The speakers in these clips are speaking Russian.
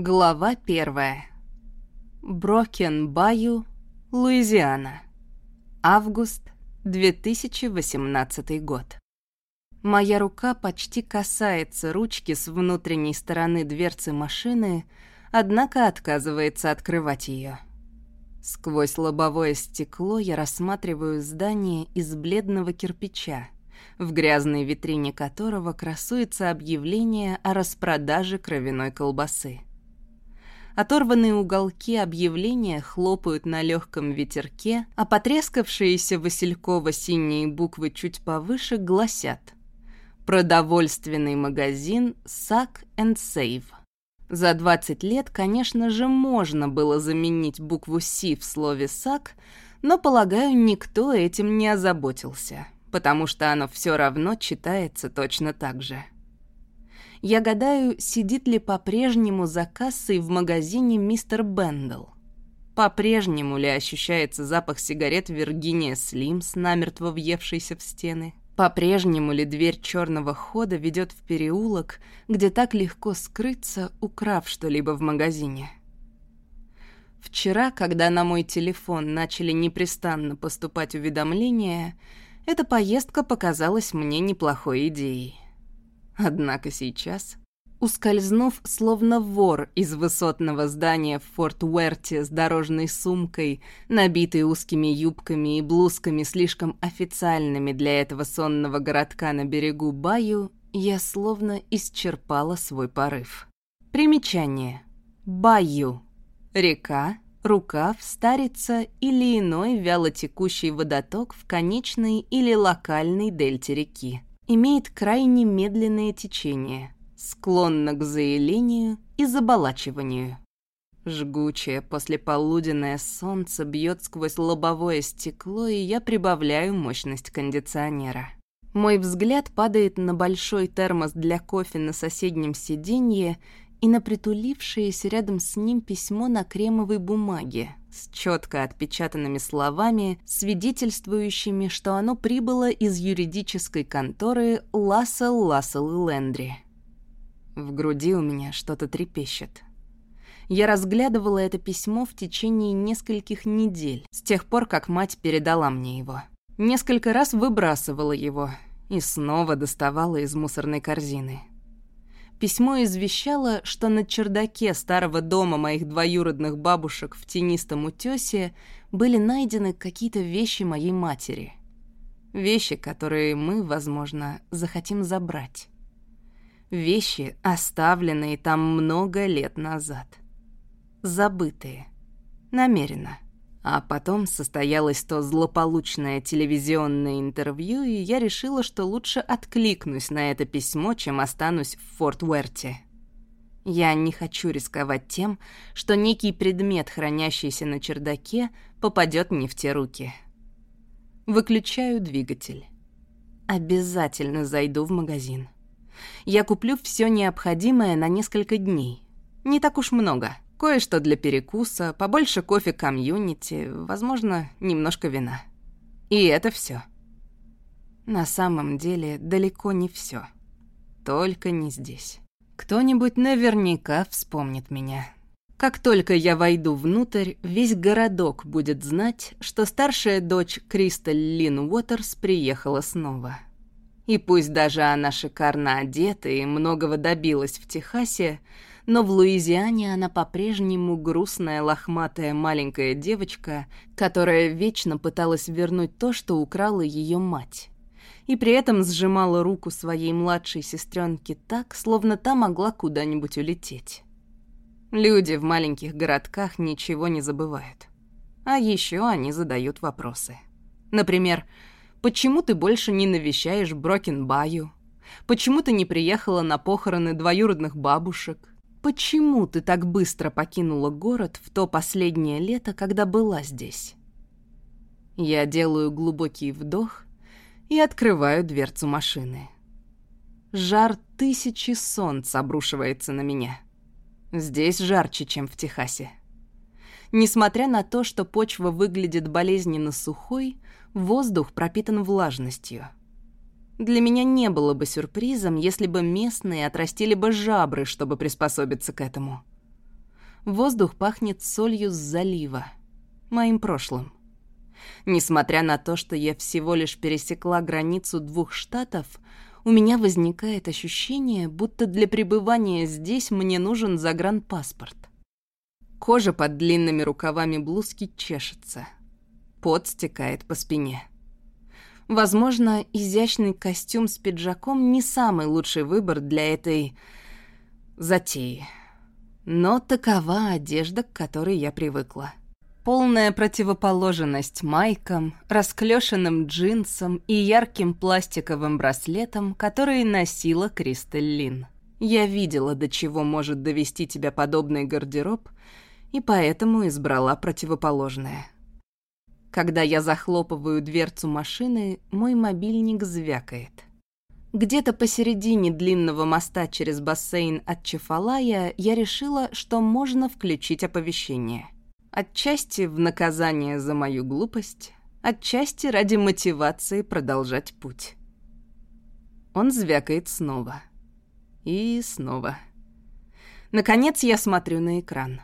Глава первая. Брокен Баю, Луизиана. Август 2018 год. Моя рука почти касается ручки с внутренней стороны дверцы машины, однако отказывается открывать ее. Сквозь лобовое стекло я рассматриваю здание из бледного кирпича, в грязной витрине которого красуется объявление о распродаже кровяной колбасы. Оторванные уголки объявления хлопают на легком ветерке, а потрескавшиеся васильково-синие буквы чуть повыше гласят «Продовольственный магазин Sack and Save». За 20 лет, конечно же, можно было заменить букву «Си» в слове «сак», но, полагаю, никто этим не озаботился, потому что оно все равно читается точно так же. Я гадаю, сидит ли по-прежнему за кассой в магазине мистер Бендл. По-прежнему ли ощущается запах сигарет Виргиния Слимс, намертво въевшийся в стены? По-прежнему ли дверь черного хода ведет в переулок, где так легко скрыться, украв что-либо в магазине? Вчера, когда на мой телефон начали непрестанно поступать уведомления, эта поездка показалась мне неплохой идеей. Однако сейчас, ускользнув словно вор из высотного здания в Форт Уэрте с дорожной сумкой, набитой узкими юбками и блузками слишком официальными для этого сонного городка на берегу Баю, я словно исчерпала свой порыв. Примечание. Баю. Река, рукав, старица или иной вялотекущий водоток в конечной или локальной дельте реки имеет крайне медленное течение, склонно к заилению и заболачиванию. Жгучее послеполуденное солнце бьет сквозь лобовое стекло, и я прибавляю мощность кондиционера. Мой взгляд падает на большой термос для кофе на соседнем сиденье и на притулившееся рядом с ним письмо на кремовой бумаге с четко отпечатанными словами, свидетельствующими, что оно прибыло из юридической конторы Лассел, Лассел и Лендри. В груди у меня что-то трепещет. Я разглядывала это письмо в течение нескольких недель, с тех пор, как мать передала мне его. Несколько раз выбрасывала его и снова доставала из мусорной корзины. Письмо извещало, что на чердаке старого дома моих двоюродных бабушек в тенистом утёсе были найдены какие-то вещи моей матери. Вещи, которые мы, возможно, захотим забрать. Вещи, оставленные там много лет назад. Забытые. Намеренно. А потом состоялось то злополучное телевизионное интервью, и я решила, что лучше откликнусь на это письмо, чем останусь в Форт Уэрте. Я не хочу рисковать тем, что некий предмет, хранящийся на чердаке, попадет не в те руки. Выключаю двигатель. Обязательно зайду в магазин. Я куплю все необходимое на несколько дней. Не так уж много — Кое-что для перекуса, побольше кофе комьюнити, возможно, немножко вина. И это все. На самом деле, далеко не все. Только не здесь. Кто-нибудь наверняка вспомнит меня. Как только я войду внутрь, весь городок будет знать, что старшая дочь Кристаль Лин Уотерс приехала снова. И пусть даже она шикарно одета и многого добилась в Техасе, но в Луизиане она по-прежнему грустная, лохматая маленькая девочка, которая вечно пыталась вернуть то, что украла ее мать. И при этом сжимала руку своей младшей сестренки так, словно та могла куда-нибудь улететь. Люди в маленьких городках ничего не забывают. А еще они задают вопросы. Например, почему ты больше не навещаешь Брокенбаю? Почему ты не приехала на похороны двоюродных бабушек? Почему ты так быстро покинула город в то последнее лето, когда была здесь? Я делаю глубокий вдох и открываю дверцу машины. Жар тысячи солнц обрушивается на меня. Здесь жарче, чем в Техасе. Несмотря на то, что почва выглядит болезненно сухой, воздух пропитан влажностью — для меня не было бы сюрпризом, если бы местные отрастили бы жабры, чтобы приспособиться к этому. Воздух пахнет солью с залива, моим прошлым. Несмотря на то, что я всего лишь пересекла границу двух штатов, у меня возникает ощущение, будто для пребывания здесь мне нужен загранпаспорт. Кожа под длинными рукавами блузки чешется. Пот стекает по спине. Возможно, изящный костюм с пиджаком не самый лучший выбор для этой затеи. Но такова одежда, к которой я привыкла. Полная противоположность майкам, расклешенным джинсам и ярким пластиковым браслетам, которые носила Кристель Я видела, до чего может довести тебя подобный гардероб, и поэтому избрала противоположное. Когда я захлопываю дверцу машины, мой мобильник звякает. Где-то посередине длинного моста через бассейн от Чефалая я решила, что можно включить оповещение — Отчасти в наказание за мою глупость, отчасти ради мотивации продолжать путь. Он звякает снова. И снова. Наконец я смотрю на экран.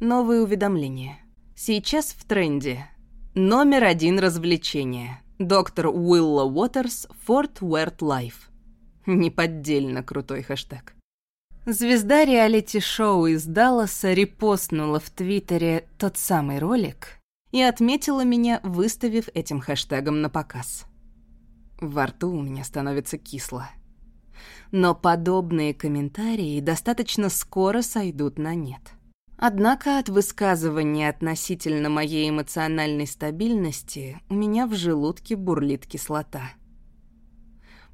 Новые уведомления. Сейчас в тренде. Номер один развлечения. Доктор Уилла Уотерс, Форт Уэрт Лайф. Неподдельно крутой хэштег. Звезда реалити-шоу из Далласа репостнула в Твиттере тот самый ролик и отметила меня, выставив этим хэштегом напоказ. Во рту у меня становится кисло. Но подобные комментарии достаточно скоро сойдут на нет. Однако от высказывания относительно моей эмоциональной стабильности у меня в желудке бурлит кислота.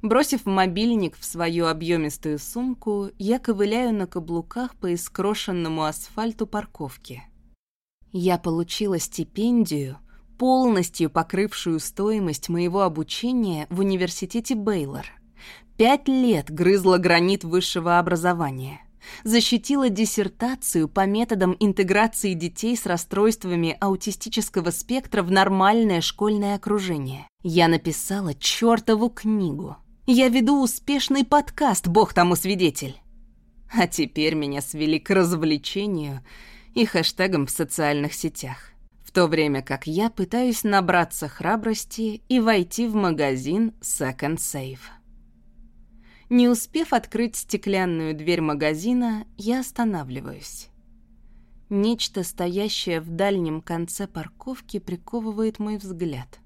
Бросив мобильник в свою объемистую сумку, я ковыляю на каблуках по искрошенному асфальту парковки. Я получила стипендию, полностью покрывшую стоимость моего обучения в университете Бейлор. Пять лет грызла гранит высшего образования. Защитила диссертацию по методам интеграции детей с расстройствами аутистического спектра в нормальное школьное окружение. Я написала чертову книгу — я веду успешный подкаст, бог тому свидетель. А теперь меня свели к развлечению и хэштегам в социальных сетях. В то время как я пытаюсь набраться храбрости и войти в магазин Second Save. Не успев открыть стеклянную дверь магазина, я останавливаюсь. Нечто, стоящее в дальнем конце парковки, приковывает мой взгляд —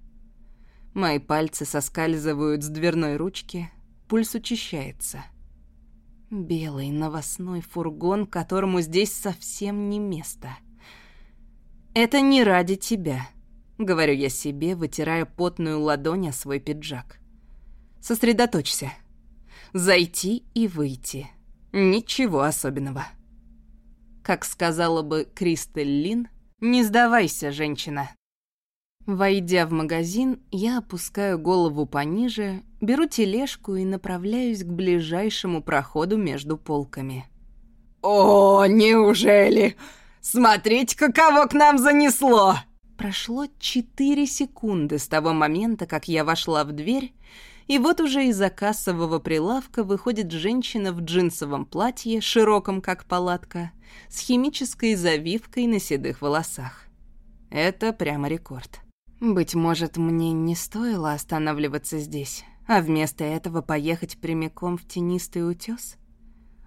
Мои пальцы соскальзывают с дверной ручки, пульс учащается. Белый новостной фургон, которому здесь совсем не место. «Это не ради тебя», — говорю я себе, вытирая потную ладонь о свой пиджак. «Сосредоточься. Зайти и выйти. Ничего особенного». Как сказала бы Кристель Лин, «Не сдавайся, женщина». Войдя в магазин, я опускаю голову пониже, беру тележку и направляюсь к ближайшему проходу между полками. «О, неужели? Смотрите, каково к нам занесло!» Прошло четыре секунды с того момента, как я вошла в дверь, и вот уже из-за кассового прилавка выходит женщина в джинсовом платье, широком как палатка, с химической завивкой на седых волосах. Это прямо рекорд. Быть может, мне не стоило останавливаться здесь, а вместо этого поехать прямиком в тенистый утес?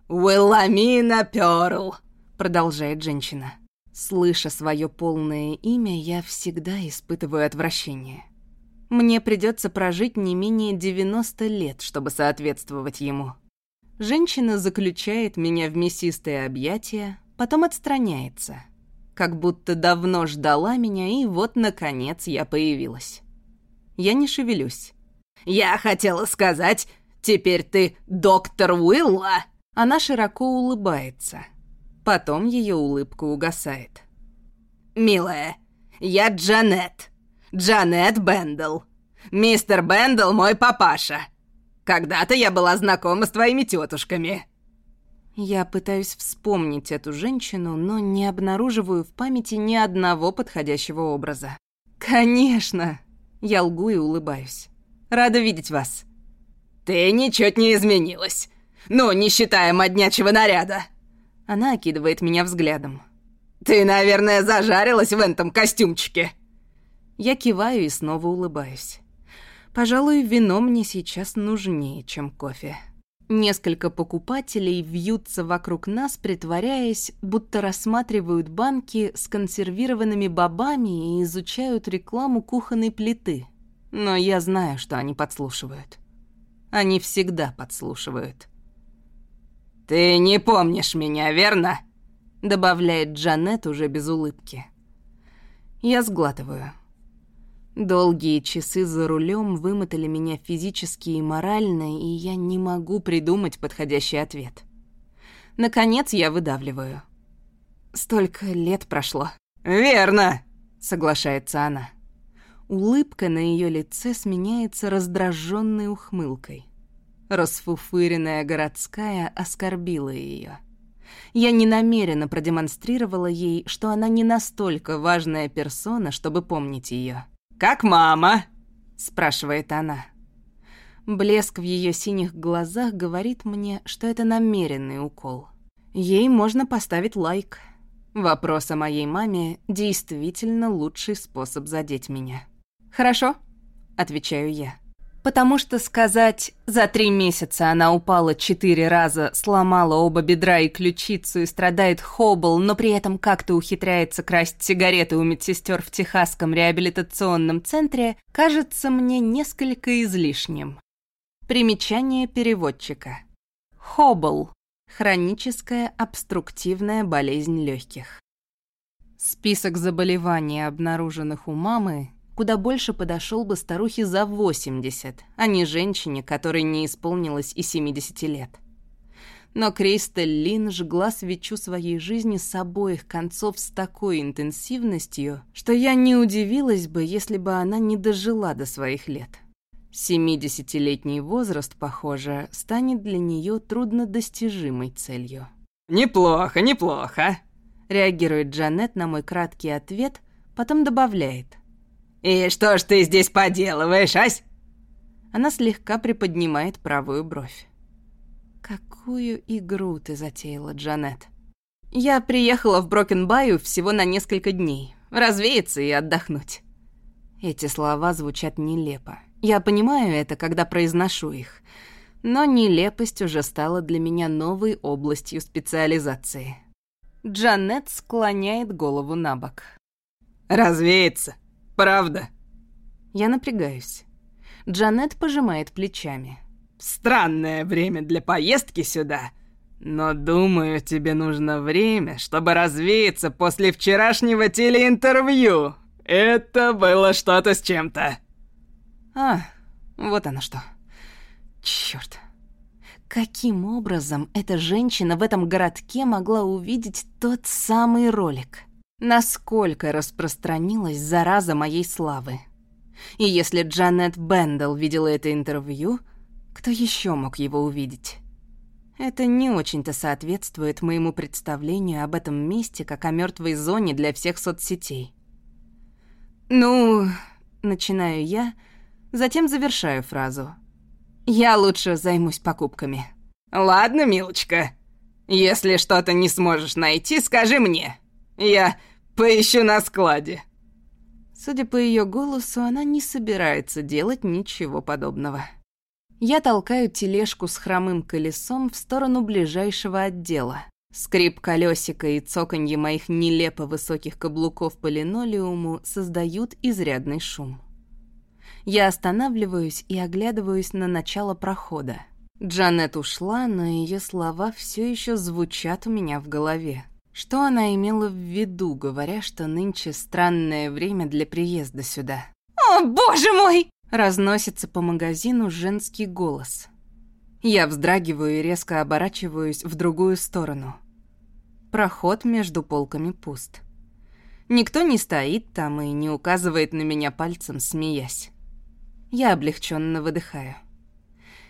«Уилламина Пёрл!» — продолжает женщина. Слыша свое полное имя, я всегда испытываю отвращение. Мне придется прожить не менее 90 лет, чтобы соответствовать ему. Женщина заключает меня в мясистые объятия, потом отстраняется — как будто давно ждала меня, и вот, наконец, я появилась. Я не шевелюсь. «Я хотела сказать, теперь ты доктор Уилла!» Она широко улыбается. Потом ее улыбка угасает. «Милая, я Джанет. Джанет Бендл. Мистер Бендл мой папаша. Когда-то я была знакома с твоими тетушками». Я пытаюсь вспомнить эту женщину, но не обнаруживаю в памяти ни одного подходящего образа. «Конечно!» Я лгу и улыбаюсь. «Рада видеть вас». «Ты ничуть не изменилась. Ну, не считая моднячего наряда». Она окидывает меня взглядом. «Ты, наверное, зажарилась в этом костюмчике!» Я киваю и снова улыбаюсь. Пожалуй, вино мне сейчас нужнее, чем кофе. Несколько покупателей вьются вокруг нас, притворяясь, будто рассматривают банки с консервированными бобами и изучают рекламу кухонной плиты. Но я знаю, что они подслушивают. Они всегда подслушивают. «Ты не помнишь меня, верно?» Добавляет Джанет уже без улыбки. Я сглатываю. Долгие часы за рулем вымотали меня физически и морально, и я не могу придумать подходящий ответ. Наконец я выдавливаю. Столько лет прошло. «Верно!» — соглашается она. Улыбка на ее лице сменяется раздраженной ухмылкой. Расфуфыренная городская оскорбила ее. Я не намеренно продемонстрировала ей, что она не настолько важная персона, чтобы помнить ее. «Как мама?» — спрашивает она. Блеск в ее синих глазах говорит мне, что это намеренный укол. Ей можно поставить лайк. Вопрос о моей маме действительно лучший способ задеть меня. «Хорошо», — отвечаю я. Потому что сказать «за три месяца она упала четыре раза, сломала оба бедра и ключицу и страдает хоббл, но при этом как-то ухитряется красть сигареты у медсестер в Техасском реабилитационном центре, кажется мне несколько излишним. Примечание переводчика. Хоббл – хроническая обструктивная болезнь легких. Список заболеваний, обнаруженных у мамы, куда больше подошел бы старухе за 80, а не женщине, которой не исполнилось и 70 лет. Но Кристель Лин жгла свечу своей жизни с обоих концов с такой интенсивностью, что я не удивилась бы, если бы она не дожила до своих лет. 70-летний возраст, похоже, станет для нее труднодостижимой целью. «Неплохо, неплохо», — реагирует Джанет на мой краткий ответ, потом добавляет. «И что ж ты здесь поделываешь, ась?» Она слегка приподнимает правую бровь. «Какую игру ты затеяла, Джанет?» «Я приехала в Брокенбаю всего на несколько дней. Развеяться и отдохнуть». Эти слова звучат нелепо. Я понимаю это, когда произношу их. Но нелепость уже стала для меня новой областью специализации. Джанет склоняет голову на бок. «Развеяться? Правда?» Я напрягаюсь. Джанет пожимает плечами. «Странное время для поездки сюда. Но думаю, тебе нужно время, чтобы развеяться после вчерашнего телеинтервью. Это было что-то с чем-то». А, вот оно что. Чёрт. Каким образом эта женщина в этом городке могла увидеть тот самый ролик? Насколько распространилась зараза моей славы? И если Джанет Бендел видела это интервью, кто еще мог его увидеть? Это не очень-то соответствует моему представлению об этом месте как о мертвой зоне для всех соцсетей. Ну, начинаю я, затем завершаю фразу. Я лучше займусь покупками. Ладно, милочка. Если что-то не сможешь найти, скажи мне. Я Поищу на складе». Судя по ее голосу, она не собирается делать ничего подобного. Я толкаю тележку с хромым колесом в сторону ближайшего отдела. Скрип колесика и цоканье моих нелепо высоких каблуков по линолеуму создают изрядный шум. Я останавливаюсь и оглядываюсь на начало прохода. Джанет ушла, но ее слова все еще звучат у меня в голове. Что она имела в виду, говоря, что нынче странное время для приезда сюда? «О, боже мой!» Разносится по магазину женский голос. Я вздрагиваю и резко оборачиваюсь в другую сторону. Проход между полками пуст. Никто не стоит там и не указывает на меня пальцем, смеясь. Я облегченно выдыхаю.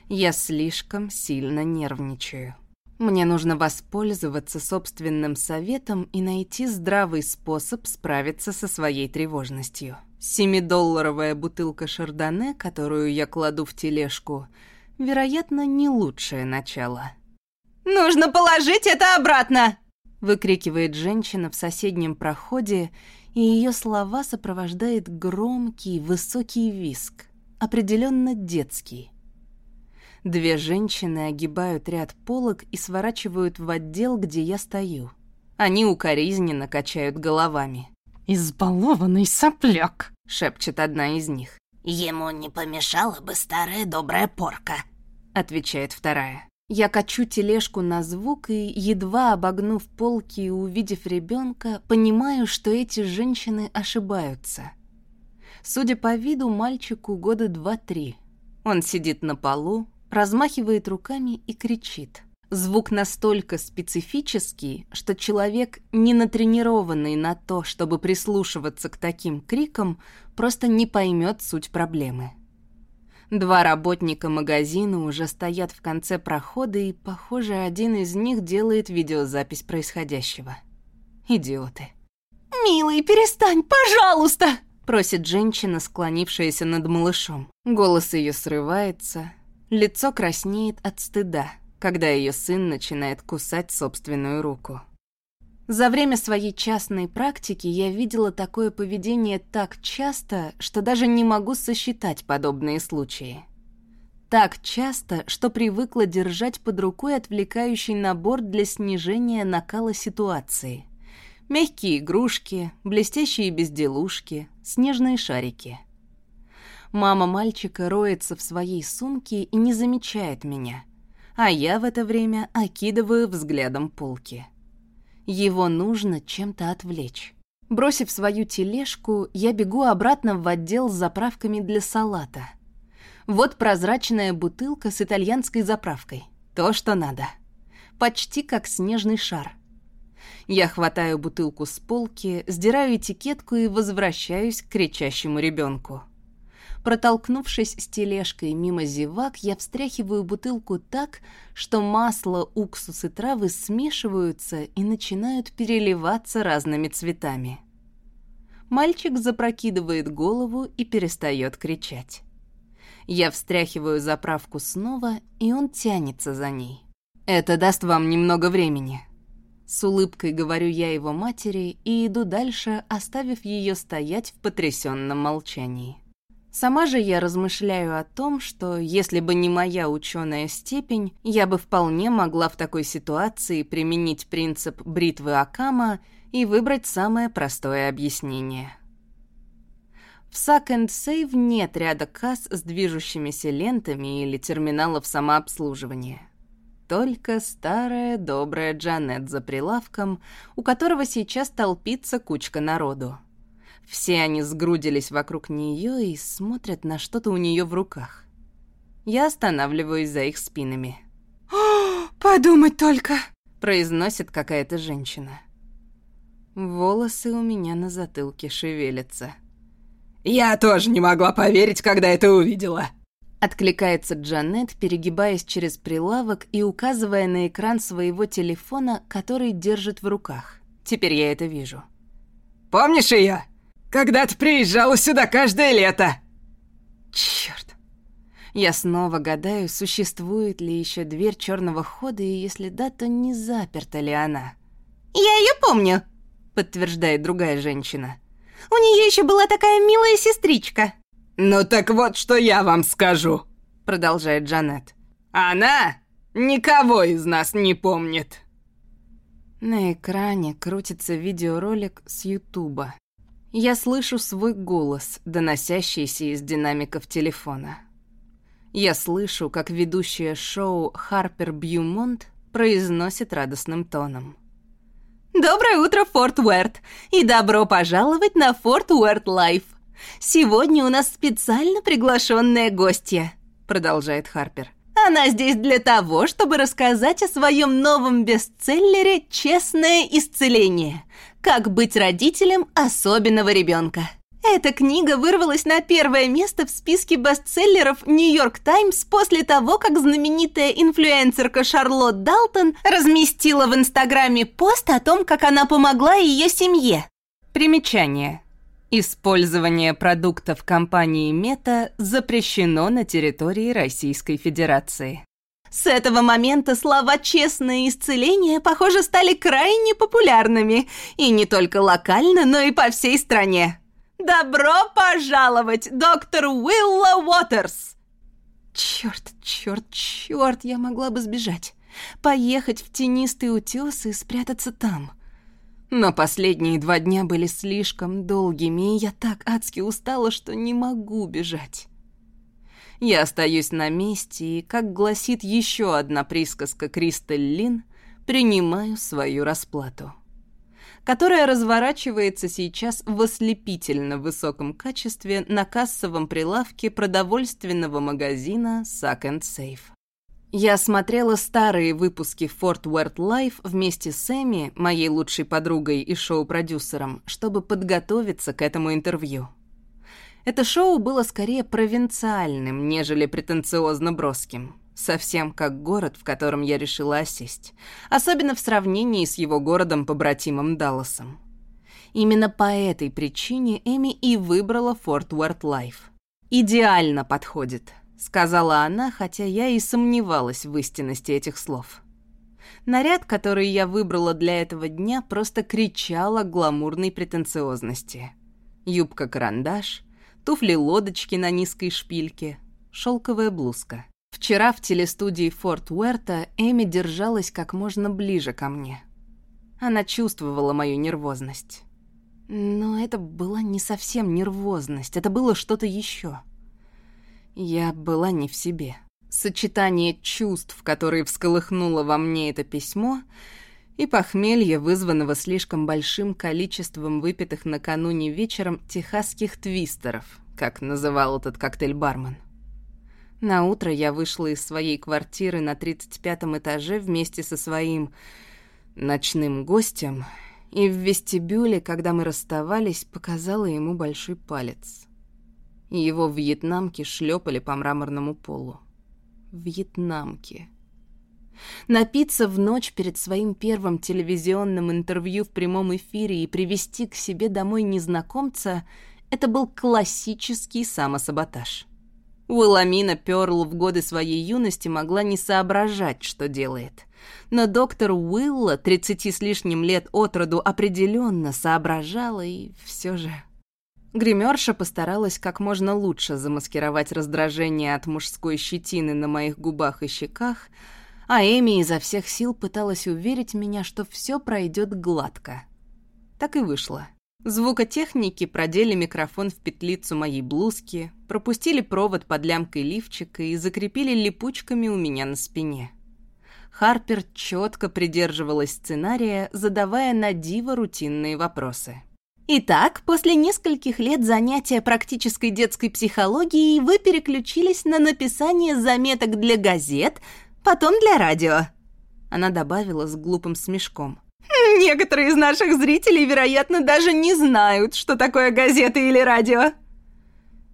Я слишком сильно нервничаю. Мне нужно воспользоваться собственным советом и найти здравый способ справиться со своей тревожностью. Семидолларовая бутылка шардоне, которую я кладу в тележку, вероятно, не лучшее начало. «Нужно положить это обратно!» выкрикивает женщина в соседнем проходе, и ее слова сопровождает громкий, высокий виск, определенно детский. Две женщины огибают ряд полок и сворачивают в отдел, где я стою. Они укоризненно качают головами. «Избалованный сопляк!» — шепчет одна из них. «Ему не помешала бы старая добрая порка», — отвечает вторая. Я качу тележку на звук и, едва обогнув полки и увидев ребенка, понимаю, что эти женщины ошибаются. Судя по виду, мальчику года два-три. Он сидит на полу, размахивает руками и кричит. Звук настолько специфический, что человек, не натренированный на то, чтобы прислушиваться к таким крикам, просто не поймет суть проблемы. Два работника магазина уже стоят в конце прохода, и, похоже, один из них делает видеозапись происходящего. Идиоты. «Милый, перестань, пожалуйста!» Просит женщина, склонившаяся над малышом. Голос ее срывается, лицо краснеет от стыда, когда ее сын начинает кусать собственную руку. За время своей частной практики я видела такое поведение так часто, что даже не могу сосчитать подобные случаи. Так часто, что привыкла держать под рукой отвлекающий набор для снижения накала ситуации. Мягкие игрушки, блестящие безделушки, снежные шарики. Мама мальчика роется в своей сумке и не замечает меня, а я в это время окидываю взглядом полки. Его нужно чем-то отвлечь. Бросив свою тележку, я бегу обратно в отдел с заправками для салата. Вот прозрачная бутылка с итальянской заправкой. То, что надо. Почти как снежный шар. Я хватаю бутылку с полки, сдираю этикетку и возвращаюсь к кричащему ребенку. Протолкнувшись с тележкой мимо зевак, я встряхиваю бутылку так, что масло, уксус и травы смешиваются и начинают переливаться разными цветами. Мальчик запрокидывает голову и перестает кричать. Я встряхиваю заправку снова, и он тянется за ней. «Это даст вам немного времени». С улыбкой говорю я его матери и иду дальше, оставив ее стоять в потрясенном молчании. Сама же я размышляю о том, что если бы не моя ученая степень, я бы вполне могла в такой ситуации применить принцип бритвы Акама и выбрать самое простое объяснение. В Suck and Save нет ряда касс с движущимися лентами или терминалов самообслуживания. Только старая добрая Джанет за прилавком, у которого сейчас толпится кучка народу. Все они сгрудились вокруг нее и смотрят на что-то у нее в руках. Я останавливаюсь за их спинами. «О, подумать только!» — произносит какая-то женщина. Волосы у меня на затылке шевелятся. «Я тоже не могла поверить, когда это увидела!» Откликается Джанет, перегибаясь через прилавок и указывая на экран своего телефона, который держит в руках. Теперь я это вижу. «Помнишь ее? Когда-то приезжала сюда каждое лето!» Черт! Я снова гадаю, существует ли еще дверь черного хода, и если да, то не заперта ли она. «Я ее помню», — подтверждает другая женщина. «У нее еще была такая милая сестричка». «Ну так вот, что я вам скажу», — продолжает Джанет. «Она никого из нас не помнит». На экране крутится видеоролик с Ютуба. Я слышу свой голос, доносящийся из динамиков телефона. Я слышу, как ведущая шоу Харпер Бьюмонт произносит радостным тоном. «Доброе утро, Форт Уэрт! И добро пожаловать на Форт Уэрт Лайф! Сегодня у нас специально приглашенная гостья», — продолжает Харпер. «Она здесь для того, чтобы рассказать о своем новом бестселлере «Честное исцеление», как быть родителем особенного ребенка. Эта книга вырвалась на первое место в списке бестселлеров «Нью-Йорк Таймс» после того, как знаменитая инфлюенсерка Шарлотт Далтон разместила в Инстаграме пост о том, как она помогла ее семье. Примечание. Использование продуктов компании Мета запрещено на территории Российской Федерации. С этого момента слова «честное исцеление», похоже, стали крайне популярными. И не только локально, но и по всей стране. Добро пожаловать, доктор Уилла Уотерс! Черт, черт, черт, я могла бы сбежать. Поехать в тенистый утес и спрятаться там. Но последние два дня были слишком долгими, и я так адски устала, что не могу бежать. Я остаюсь на месте и, как гласит еще одна присказка Кристаль Лин, принимаю свою расплату, которая разворачивается сейчас в ослепительно высоком качестве на кассовом прилавке продовольственного магазина Sack and Safe. Я смотрела старые выпуски Fort Worth Life вместе с Эми, моей лучшей подругой и шоу-продюсером, чтобы подготовиться к этому интервью. Это шоу было скорее провинциальным, нежели претенциозно-броским. Совсем как город, в котором я решила осесть. Особенно в сравнении с его городом-побратимом Далласом. Именно по этой причине Эми и выбрала Форт Уэрт Лайф. «Идеально подходит», — сказала она, хотя я и сомневалась в истинности этих слов. Наряд, который я выбрала для этого дня, просто кричал о гламурной претенциозности. Юбка-карандаш — туфли-лодочки на низкой шпильке, шелковая блузка. Вчера в телестудии Форт Уэрта Эми держалась как можно ближе ко мне. Она чувствовала мою нервозность. Но это была не совсем нервозность, это было что-то еще. Я была не в себе. Сочетание чувств, которые всколыхнуло во мне это письмо, и похмелье, вызванного слишком большим количеством выпитых накануне вечером техасских твистеров, как называл этот коктейль бармен. На утро я вышла из своей квартиры на 35-м этаже вместе со своим ночным гостем, и в вестибюле, когда мы расставались, показала ему большой палец. Его вьетнамки шлепали по мраморному полу. Вьетнамки. Напиться в ночь перед своим первым телевизионным интервью в прямом эфире и привести к себе домой незнакомца — это был классический самосаботаж. Уилламина Пёрл в годы своей юности могла не соображать, что делает. Но доктор Уилла, 30 с лишним лет от роду, определенно соображала и все же... Гримерша постаралась как можно лучше замаскировать раздражение от мужской щетины на моих губах и щеках, а Эми изо всех сил пыталась уверить меня, что все пройдет гладко. Так и вышло. Звукотехники продели микрофон в петлицу моей блузки, пропустили провод под лямкой лифчика и закрепили липучками у меня на спине. Харпер четко придерживалась сценария, задавая на диво рутинные вопросы. Итак, после нескольких лет занятия практической детской психологией вы переключились на написание заметок для газет, потом для радио». Она добавила с глупым смешком. «Некоторые из наших зрителей, вероятно, даже не знают, что такое газеты или радио».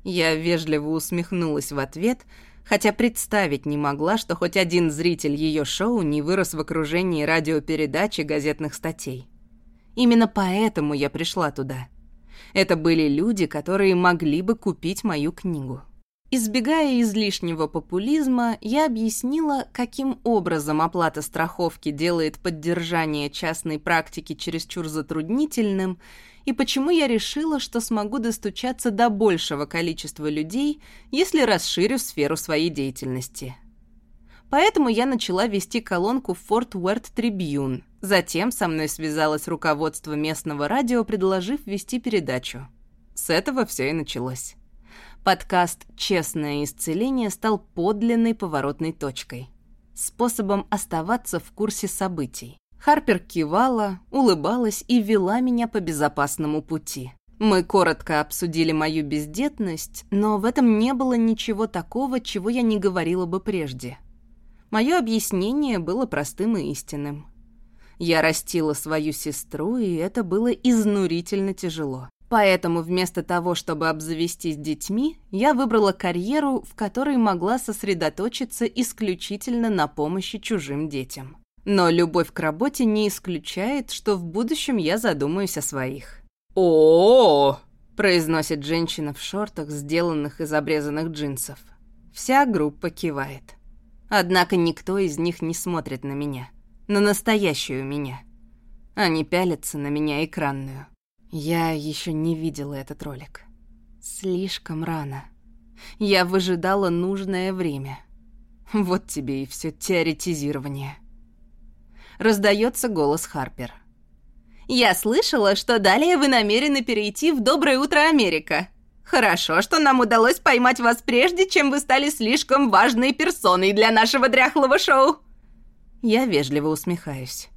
Я вежливо усмехнулась в ответ, хотя представить не могла, что хоть один зритель ее шоу не вырос в окружении радиопередач и газетных статей. Именно поэтому я пришла туда. Это были люди, которые могли бы купить мою книгу. Избегая излишнего популизма, я объяснила, каким образом оплата страховки делает поддержание частной практики чересчур затруднительным, и почему я решила, что смогу достучаться до большего количества людей, если расширю сферу своей деятельности. Поэтому я начала вести колонку Форт Уэрт Трибьюн. Затем со мной связалось руководство местного радио, предложив вести передачу. С этого все и началось. Подкаст «Честное исцеление» стал подлинной поворотной точкой. Способом оставаться в курсе событий. Харпер кивала, улыбалась и вела меня по безопасному пути. Мы коротко обсудили мою бездетность, но в этом не было ничего такого, чего я не говорила бы прежде. Мое объяснение было простым и истинным. Я растила свою сестру, и это было изнурительно тяжело. Поэтому вместо того, чтобы обзавестись детьми, я выбрала карьеру, в которой могла сосредоточиться исключительно на помощи чужим детям. Но любовь к работе не исключает, что в будущем я задумаюсь о своих. о, произносит женщина в шортах, сделанных из обрезанных джинсов. Вся группа кивает. Однако никто из них не смотрит на меня, на настоящую меня. Они пялятся на меня экранную. Я еще не видела этот ролик. Слишком рано. Я выжидала нужное время. Вот тебе и все теоретизирование. Раздается голос Харпер. «Я слышала, что далее вы намерены перейти в «Доброе утро, Америка». Хорошо, что нам удалось поймать вас прежде, чем вы стали слишком важной персоной для нашего дряхлого шоу». Я вежливо усмехаюсь.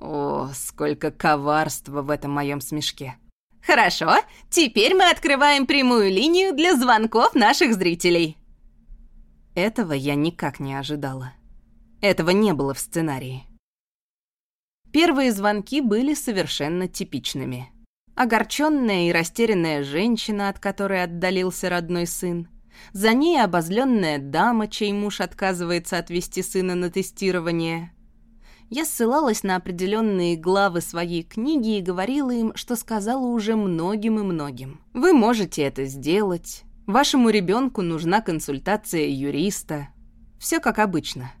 О, сколько коварства в этом моем смешке. Хорошо, теперь мы открываем прямую линию для звонков наших зрителей. Этого я никак не ожидала. Этого не было в сценарии. Первые звонки были совершенно типичными. Огорченная и растерянная женщина, от которой отдалился родной сын. За ней обозленная дама, чей муж отказывается отвезти сына на тестирование. Я ссылалась на определенные главы своей книги и говорила им, что сказала уже многим и многим. Вы можете это сделать. Вашему ребенку нужна консультация юриста. Все как обычно.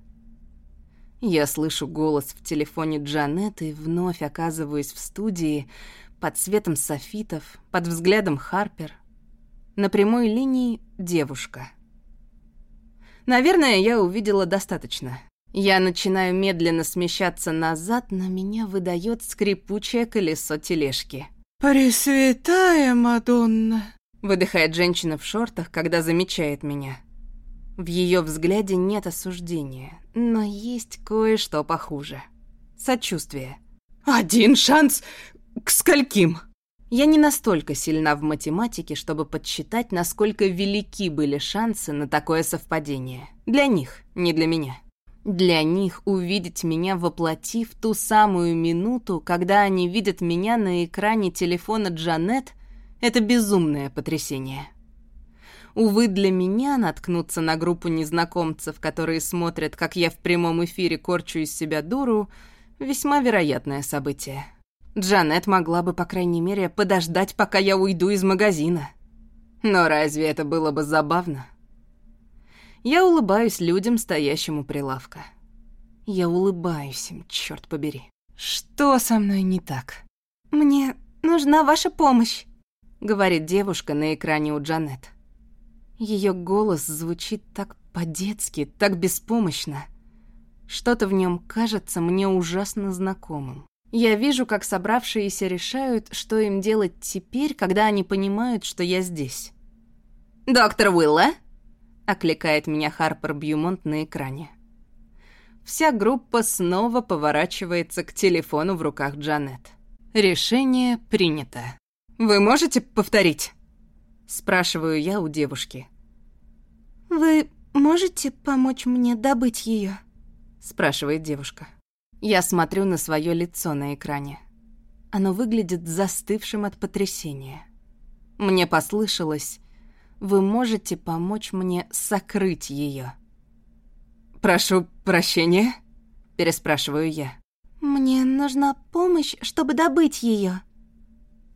Я слышу голос в телефоне Джанет и вновь оказываюсь в студии под светом софитов, под взглядом Харпер. На прямой линии девушка. Наверное, я увидела достаточно. Я начинаю медленно смещаться назад, но меня выдает скрипучее колесо тележки. «Пресвятая Мадонна!» Выдыхает женщина в шортах, когда замечает меня. В ее взгляде нет осуждения, но есть кое-что похуже. Сочувствие. «Один шанс к скольким?» Я не настолько сильна в математике, чтобы подсчитать, насколько велики были шансы на такое совпадение. Для них, не для меня. Для них увидеть меня воплоти в ту самую минуту, когда они видят меня на экране телефона Джанет, это безумное потрясение. Увы, для меня наткнуться на группу незнакомцев, которые смотрят, как я в прямом эфире корчу из себя дуру, весьма вероятное событие. Джанет могла бы, по крайней мере, подождать, пока я уйду из магазина. Но разве это было бы забавно? Я улыбаюсь людям, стоящим у прилавка. Я улыбаюсь им, черт побери. Что со мной не так? «Мне нужна ваша помощь», — говорит девушка на экране у Джанет. Ее голос звучит так по-детски, так беспомощно. Что-то в нем кажется мне ужасно знакомым. Я вижу, как собравшиеся решают, что им делать теперь, когда они понимают, что я здесь. «Доктор Уилла?» — окликает меня Харпер Бьюмонт на экране. Вся группа снова поворачивается к телефону в руках Джанет. Решение принято. «Вы можете повторить?» Спрашиваю я у девушки. «Вы можете помочь мне добыть ее? Спрашивает девушка. Я смотрю на свое лицо на экране. Оно выглядит застывшим от потрясения. Мне послышалось, вы можете помочь мне сокрыть ее. «Прошу прощения?» — переспрашиваю я. «Мне нужна помощь, чтобы добыть ее.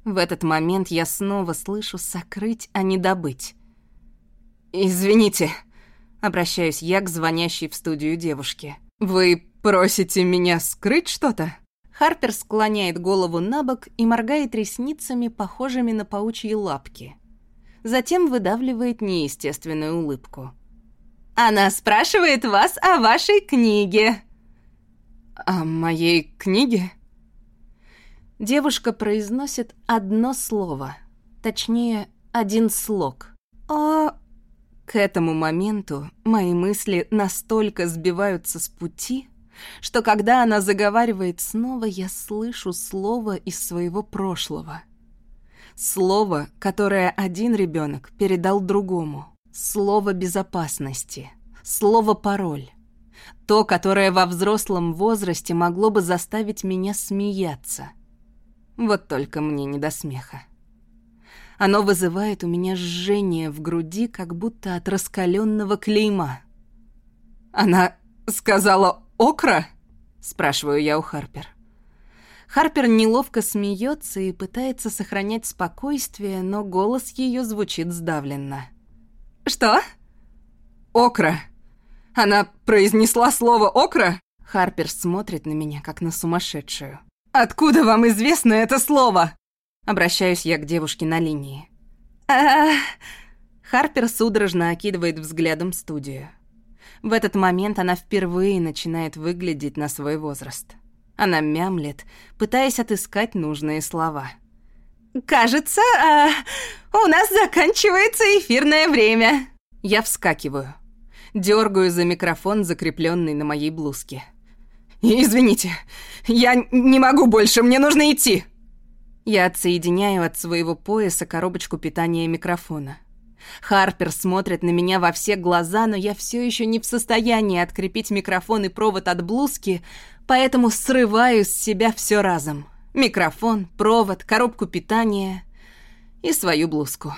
В этот момент я снова слышу «сокрыть», а не «добыть». «Извините», — обращаюсь я к звонящей в студию девушке. «Вы просите меня скрыть что-то?» Харпер склоняет голову на бок и моргает ресницами, похожими на паучьи лапки. Затем выдавливает неестественную улыбку. «Она спрашивает вас о вашей книге». «О моей книге?» Девушка произносит одно слово, точнее, один слог. «О...» К этому моменту мои мысли настолько сбиваются с пути, что когда она заговаривает снова, я слышу слово из своего прошлого. Слово, которое один ребенок передал другому. Слово безопасности. Слово пароль. То, которое во взрослом возрасте могло бы заставить меня смеяться — вот только мне не до смеха. Оно вызывает у меня жжение в груди, как будто от раскаленного клейма. «Она сказала окра?» — спрашиваю я у Харпер. Харпер неловко смеется и пытается сохранять спокойствие, но голос ее звучит сдавленно. «Что?» «Окра. Она произнесла слово «окра»?» Харпер смотрит на меня, как на сумасшедшую. «Откуда вам известно это слово?» Обращаюсь я к девушке на линии. а Харпер судорожно окидывает взглядом студию. В этот момент она впервые начинает выглядеть на свой возраст. Она мямлет, пытаясь отыскать нужные слова. «Кажется, а, у нас заканчивается эфирное время». Я вскакиваю. Дергаю за микрофон, закрепленный на моей блузке. «Извините, я не могу больше, мне нужно идти!» Я отсоединяю от своего пояса коробочку питания микрофона. Харпер смотрит на меня во все глаза, но я все еще не в состоянии открепить микрофон и провод от блузки, поэтому срываю с себя все разом. Микрофон, провод, коробку питания и свою блузку.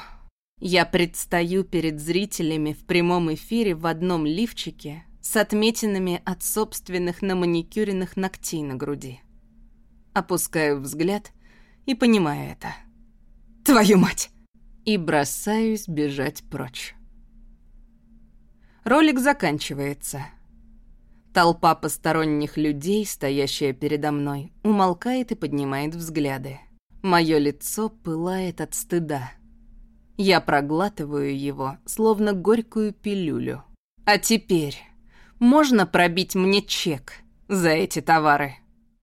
Я предстаю перед зрителями в прямом эфире в одном лифчике с отметинами от собственных наманикюренных ногтей на груди. Опускаю взгляд и понимаю это. «Твою мать!» И бросаюсь бежать прочь. Ролик заканчивается. Толпа посторонних людей, стоящая передо мной, умолкает и поднимает взгляды. Мое лицо пылает от стыда. Я проглатываю его, словно горькую пилюлю. А теперь можно пробить мне чек за эти товары?